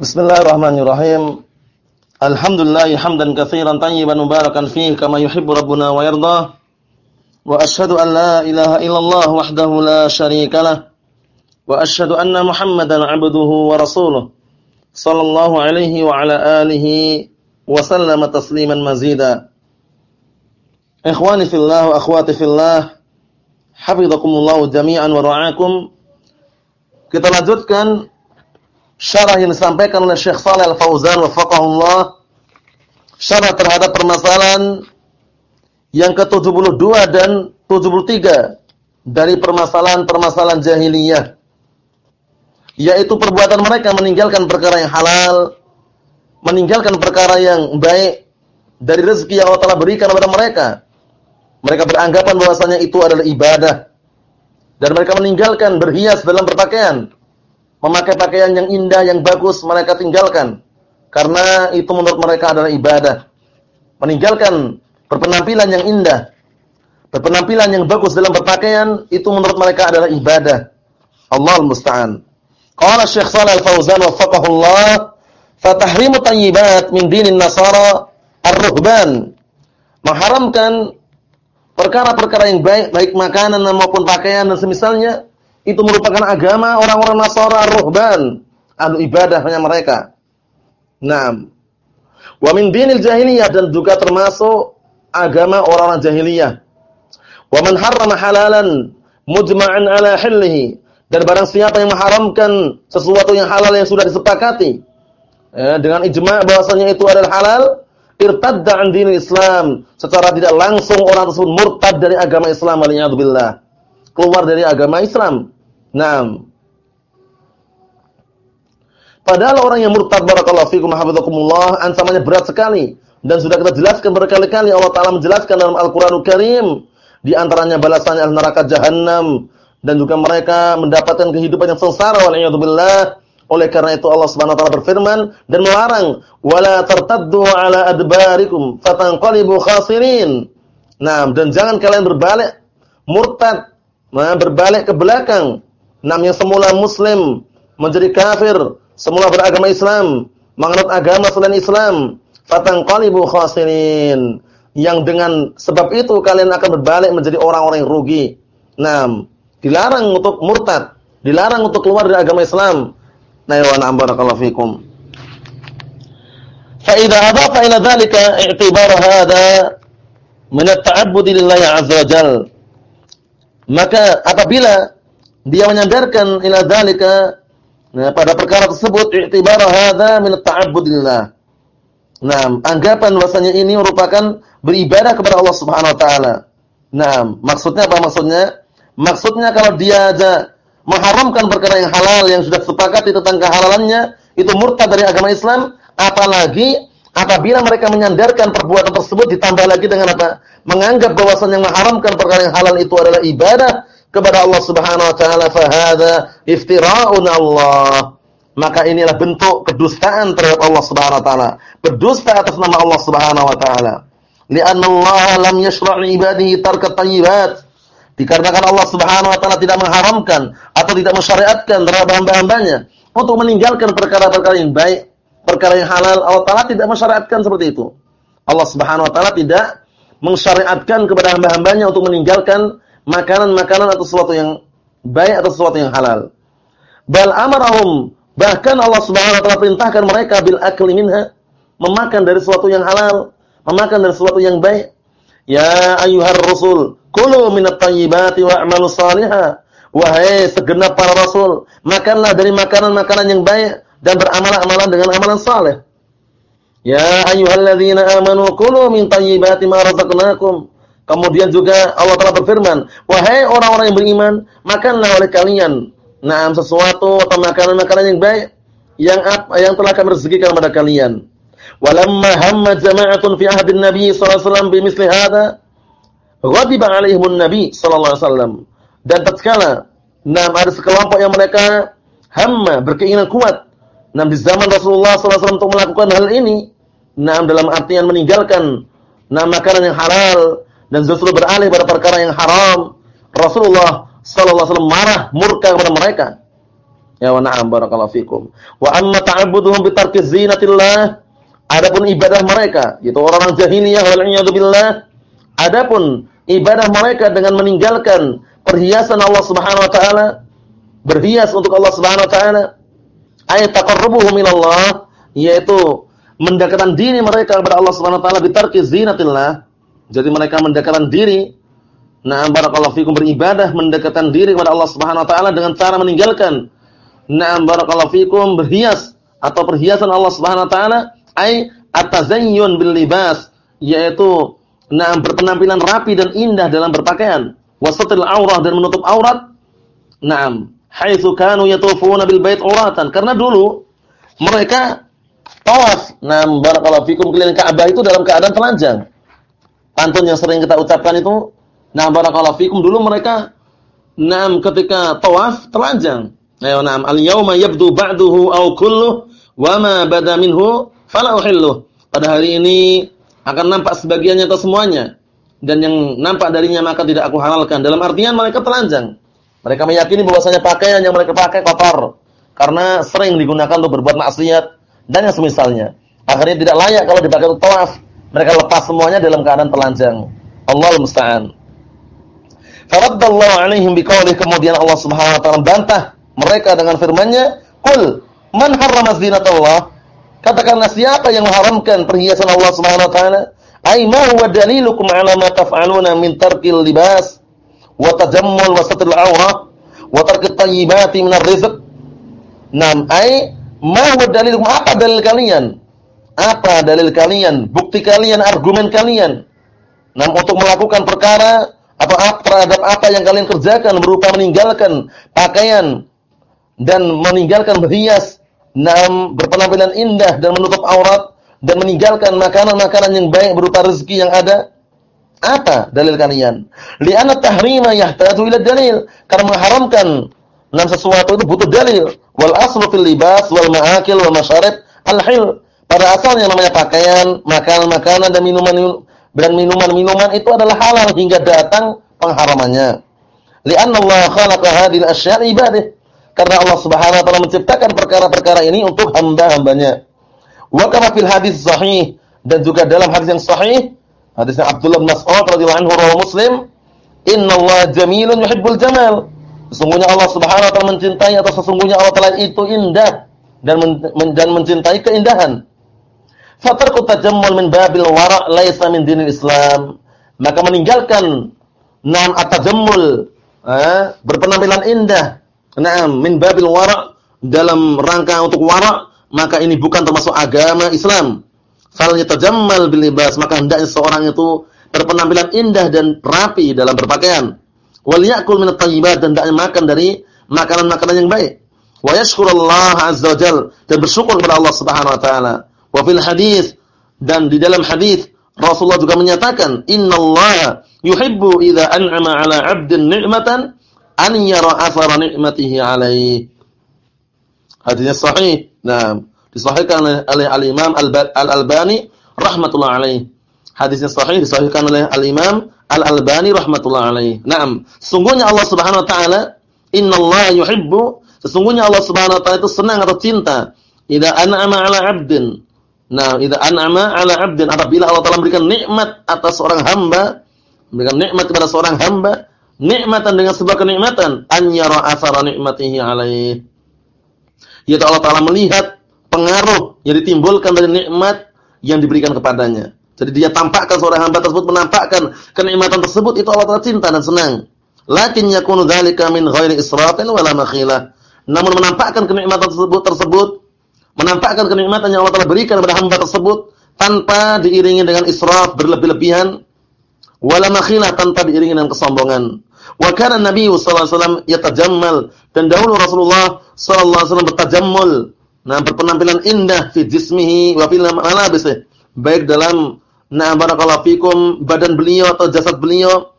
Bismillahirrahmanirrahim. Alhamdulillah hamdan katsiran tayyiban mubarakan fihi kama yuhibbu rabbuna wa yarda. Wa asyhadu an la ilaha illallah wahdahu la syarikalah. Wa asyhadu anna Muhammadan 'abduhu wa rasuluh. Sallallahu alaihi wa ala alihi wa sallama tasliman mazida. Ikhwani fillah wa akhwati fillah. Hafizakumullah jami'an wa ra'akum. Kita lanjutkan syarah yang disampaikan oleh Syekh Shalih Al-Fauzan wafaqahullah syarah terhadap permasalahan yang ke-72 dan 73 dari permasalahan-permasalahan jahiliyah yaitu perbuatan mereka meninggalkan perkara yang halal meninggalkan perkara yang baik dari rezeki yang Allah telah berikan kepada mereka. Mereka beranggapan bahwasanya itu adalah ibadah. Dan mereka meninggalkan berhias dalam berpakaian memakai pakaian yang indah, yang bagus mereka tinggalkan karena itu menurut mereka adalah ibadah. Meninggalkan berpenampilan yang indah, berpenampilan yang bagus dalam berpakaian itu menurut mereka adalah ibadah. Allah musta'an. Qala Syekh Shalal Al-Fauzan wafaqahullah, "Fatahrimu tayyibat min dinin Nasara ar-ruhban." Mengharamkan perkara-perkara yang baik, baik makanan maupun pakaian dan semisalnya itu merupakan agama orang-orang Nasara ruhban, ahlu ibadah hanya mereka. Naam. Wa min dinil jahiliyah dan juga termasuk agama orang-orang jahiliyah. Wa man harrama halalan mujma'an ala hillihi dan barang siapa yang mengharamkan sesuatu yang halal yang sudah disepakati ya, dengan ijma' bahwasanya itu adalah halal, irtadda an dinil Islam. Secara tidak langsung orang tersebut murtad dari agama Islam waliyadzubillah keluar dari agama Islam. Naam. Padahal orang yang murtad barakallahu fikum hafizakumullah ancamannya berat sekali dan sudah kita jelaskan berkali-kali Allah taala menjelaskan dalam Al-Qur'anul Karim di antaranya balasannya al neraka jahanam dan juga mereka mendapatkan kehidupan yang sengsara wal billah oleh karena itu Allah Subhanahu wa taala berfirman dan melarang wala tartaddu ala adbarikum fatanqalibu khasirin. Nah, dan jangan kalian berbalik murtad berbalik ke belakang. Nam yang semula muslim menjadi kafir, semula beragama Islam, menganut agama selain Islam, fatanqalibu khasirin. Yang dengan sebab itu kalian akan berbalik menjadi orang-orang yang rugi. Nam, dilarang untuk murtad, dilarang untuk keluar dari agama Islam. Nah, wa na'am barakallahu fikum. Fa idza adafa ila dhalika i'tibar hadha min at-ta'abbud lillahi 'azza wa jalla maka apabila dia menyandarkan ila dzalika nah, pada perkara tersebut i'tibar hadza min ta'abbudillah. Nah, anggapan bahwasanya ini merupakan beribadah kepada Allah Subhanahu wa taala. Nah, maksudnya apa maksudnya? Maksudnya kalau dia aja mengharamkan perkara yang halal yang sudah sepakat tentang kehalalannya, itu murtad dari agama Islam, apalagi apabila mereka menyandarkan perbuatan tersebut ditambah lagi dengan apa? menganggap bahwasan yang mengharamkan perkara yang halal itu adalah ibadah kepada Allah Subhanahu wa taala fa iftira'un Allah. Maka inilah bentuk kedustaan terhadap Allah Subhanahu wa taala. Berdusta atas nama Allah Subhanahu wa taala. Li'anna Allah lam yashra' ibadihi tarka tayyibat. Dikarenakan Allah Subhanahu wa taala tidak mengharamkan atau tidak mensyariatkan terhadap hamba-hambanya untuk meninggalkan perkara-perkara yang baik perkara yang halal Allah taala tidak mensyariatkan seperti itu Allah Subhanahu wa taala tidak mensyariatkan kepada hamba-hambanya untuk meninggalkan makanan-makanan atau sesuatu yang baik atau sesuatu yang halal. Bal amarahum bahkan Allah Subhanahu wa taala perintahkan mereka bil akli minha memakan dari sesuatu yang halal, memakan dari sesuatu yang baik. Ya ayyuhar rasul, kulu minat thayyibati wa'malu salihah. Wahai segenap para rasul, makanlah dari makanan-makanan yang baik dan beramal-amalan dengan amalan saleh. Ya ayyuhalladzina amanu kulu min thayyibati ma razaqnakum. Kemudian juga Allah telah berfirman, wahai orang-orang yang beriman, makanlah oleh kalian na'am sesuatu atau makanan-makanan yang baik yang apa yang telah kami rezekikan kepada kalian. Walamma hamma jama'atun fi ahdin Nabi sallallahu alaihi wasallam bimithli hadza, ghadiba 'alaihim nabi sallallahu alaihi wasallam. Dan tatkala na'am ada sekelompok yang mereka hamma berkeinginan kuat Nah, di zaman Rasulullah SAW untuk melakukan hal ini, nah dalam artian meninggalkan nah makanan yang halal dan justru beralih pada perkara yang haram, Rasulullah SAW marah, murka kepada mereka. Ya wa na'am barakallahu fikum. Wa amma ta'abbuduhum bi tarki zinatillah adapun ibadah mereka itu orang-orang jahiliyah wal billah adapun ibadah mereka dengan meninggalkan perhiasan Allah Subhanahu wa taala berhias untuk Allah Subhanahu wa taala ay taqarrubuhum ilallah yaitu mendekatkan diri mereka kepada Allah Subhanahu wa taala bi tarki zinatillah. Jadi mereka mendekatkan diri. Nah barakallahu fikum beribadah mendekatkan diri kepada Allah Subhanahu wa taala dengan cara meninggalkan. Na'am barakallahu fikum berhias atau perhiasan Allah Subhanahu wa taala ai atazayyun bil libas yaitu na'am berpenampilan rapi dan indah dalam berpakaian. Wasatil aurah dan menutup aurat. Na'am haitsu kanu yatufuna bil bait uratan karena dulu mereka tawaf na'am barakallahu fikum keliling Ka'bah itu dalam keadaan telanjang pantun yang sering kita ucapkan itu na'am barakallahu fikum dulu mereka na'am ketika tawaf telanjang Ayo na'am al-yauma yabdu ba'duhu aw kulluh wa ma bada minhu fala uhilluh. Pada hari ini akan nampak sebagiannya atau semuanya dan yang nampak darinya maka tidak aku halalkan. Dalam artian mereka telanjang. Mereka meyakini bahwasanya pakaian yang mereka pakai kotor karena sering digunakan untuk berbuat maksiat dan yang semisalnya. Akhirnya tidak layak kalau dipakai untuk tawaf. Mereka lepas semuanya dalam keadaan telanjang. Allah musta'an. Faraddallahu alaihim biqaulih kemudian Allah Subhanahu wa taala bantah mereka dengan firman-Nya, "Qul man harrama zinatallah?" Katakanlah siapa yang mengharamkan perhiasan Allah Subhanahu wa taala? Ai ma huwa dalilukum ala ma taf'aluna min tarkil libas wa tajammul wa satril awra wa tarkit tayyibati min ar-rizq? Nam ai ma huwa dalilukum apa dalil kalian? Apa dalil kalian? Bukti kalian, argumen kalian? Nam untuk melakukan perkara atau terhadap apa yang kalian kerjakan berupa meninggalkan pakaian dan meninggalkan berhias, nam berpenampilan indah dan menutup aurat dan meninggalkan makanan-makanan yang baik berupa rezeki yang ada? Apa dalil kalian? Li'anna tahrima yahtaju ila dalil. Karena mengharamkan nam sesuatu itu butuh dalil. Wal aslu fil libas wal ma'akil wal masyarib al-hil. Pada asalnya namanya pakaian, makanan-makanan dan minuman dan minuman-minuman itu adalah halal hingga datang pengharamannya. Li'anna Allah khalaqa hadhihi al-asya' ibadah karena Allah Subhanahu wa taala menciptakan perkara-perkara ini untuk hamba-hambanya. Wa kama fil hadis sahih dan juga dalam hadis yang sahih, hadisnya Abdullah bin Mas'ud radhiyallahu anhu rawi Muslim, "Innallaha jamilun yuhibbul jamal." Sesungguhnya Allah Subhanahu wa taala mencintai atau sesungguhnya Allah taala itu indah dan men dan mencintai keindahan. Fatarku tajammul min babil wara' laisa min dinil Islam. Maka meninggalkan nam at-tajammul, eh, berpenampilan indah Naam, min babil wara' dalam rangka untuk wara' maka ini bukan termasuk agama Islam. Fal yatajammal bil libas, maka hendaknya seorang itu berpenampilan indah dan rapi dalam berpakaian. Wal ya'kul min at-thayyibat dan hendaknya makan dari makanan-makanan yang baik. Wa yashkurallah azza wajal dan bersyukur kepada Allah Subhanahu wa taala. Wa fil hadis dan di dalam hadis Rasulullah juga menyatakan, "Innallaha yuhibbu idza an'ama 'ala 'abdin ni'matan an yara athara ni'matihi alaih. Hadisnya sahih. Nah, disahihkan oleh al-Imam Al-Albani rahmatullah alaih. Hadisnya sahih disahihkan oleh al-Imam Al-Albani rahmatullah alaih. Naam, sungguhnya Allah Subhanahu wa taala innallaha yuhibbu sesungguhnya Allah Subhanahu wa taala itu senang atau cinta idza an'ama 'ala 'abdin. Nah, idza an'ama 'ala 'abdin apabila Allah Taala memberikan nikmat atas seorang hamba, memberikan nikmat kepada seorang hamba, nikmatan dengan sebuah kenikmatan an yara athara nikmatihi alaih yaitu Allah taala melihat pengaruh yang ditimbulkan dari nikmat yang diberikan kepadanya. Jadi dia tampakkan seorang hamba tersebut menampakkan kenikmatan tersebut itu Allah taala cinta dan senang. Lakin yakunu dzalika min ghairi israfin wala makhilah. Namun menampakkan kenikmatan tersebut tersebut menampakkan kenikmatan yang Allah taala berikan kepada hamba tersebut tanpa diiringi dengan israf berlebih-lebihan wala makhilah tanpa diiringi dengan kesombongan. Wa kana Nabi sallallahu alaihi wasallam yatajammal. Dan dahulu Rasulullah sallallahu alaihi wasallam bertajammul. Nah, berpenampilan indah fi jismihi wa fil malabisih. Baik dalam nah barakallahu fikum badan beliau atau jasad beliau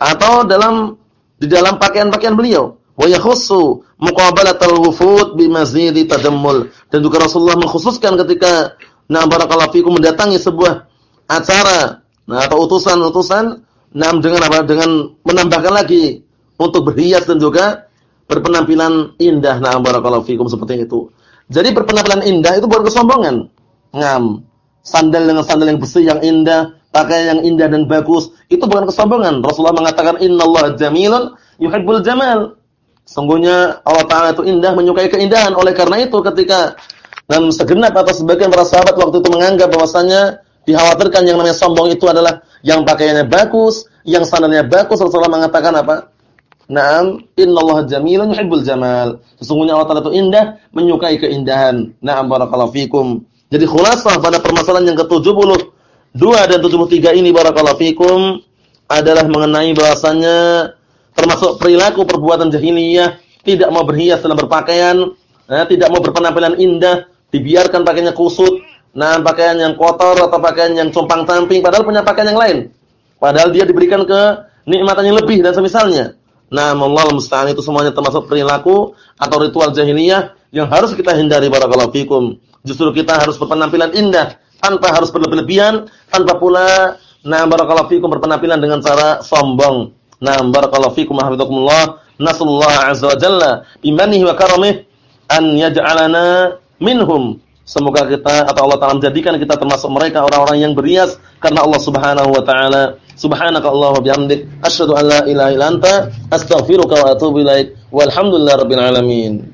atau dalam di dalam pakaian-pakaian beliau. Wa yakhussu muqabalatal wufud bi mazidi tajammul. Dan juga Rasulullah mengkhususkan ketika nah barakallahu fikum mendatangi sebuah acara nah atau utusan-utusan Nah, dengan apa? Dengan menambahkan lagi untuk berhias dan juga berpenampilan indah. Nah, barakallahu fikum seperti itu. Jadi berpenampilan indah itu bukan kesombongan. Ngam. Sandal dengan sandal yang besi yang indah, pakaian yang indah dan bagus, itu bukan kesombongan. Rasulullah mengatakan innallaha jamilun yuhibbul jamal. Sungguhnya Allah Taala itu indah, menyukai keindahan. Oleh karena itu ketika dan segenap atau sebagian para sahabat waktu itu menganggap bahwasanya dikhawatirkan yang namanya sombong itu adalah yang pakaiannya bagus, yang sandalnya bagus. Rasulullah mengatakan apa? Naam, innallaha jamilun yuhibbul jamal. Sesungguhnya Allah Taala itu indah, menyukai keindahan. Naam barakallahu fikum. Jadi khulasah pada permasalahan yang ke-72 dan 73 ini barakallahu fikum adalah mengenai bahasanya termasuk perilaku perbuatan jahiliyah, tidak mau berhias dalam berpakaian, eh, tidak mau berpenampilan indah, dibiarkan pakaiannya kusut, nah pakaian yang kotor atau pakaian yang compang-camping padahal punya pakaian yang lain. Padahal dia diberikan ke nikmatan yang lebih dan semisalnya. Nah, Allah musta'an itu semuanya termasuk perilaku atau ritual jahiliyah yang harus kita hindari barakallahu fikum. Justru kita harus berpenampilan indah tanpa harus berlebihan, tanpa pula nah barakallahu fikum berpenampilan dengan cara sombong. Nah, barakallahu fikum hafizakumullah. Nasallahu azza wa jalla bimanihi wa karamih an yaj'alana minhum. Semoga kita atau Allah Taala menjadikan kita termasuk mereka orang-orang yang berias karena Allah Subhanahu wa taala. Subhanaka Allahumma bihamdik asyhadu an la ilaha illa anta astaghfiruka wa atubu ilaik. Walhamdulillahirabbil alamin.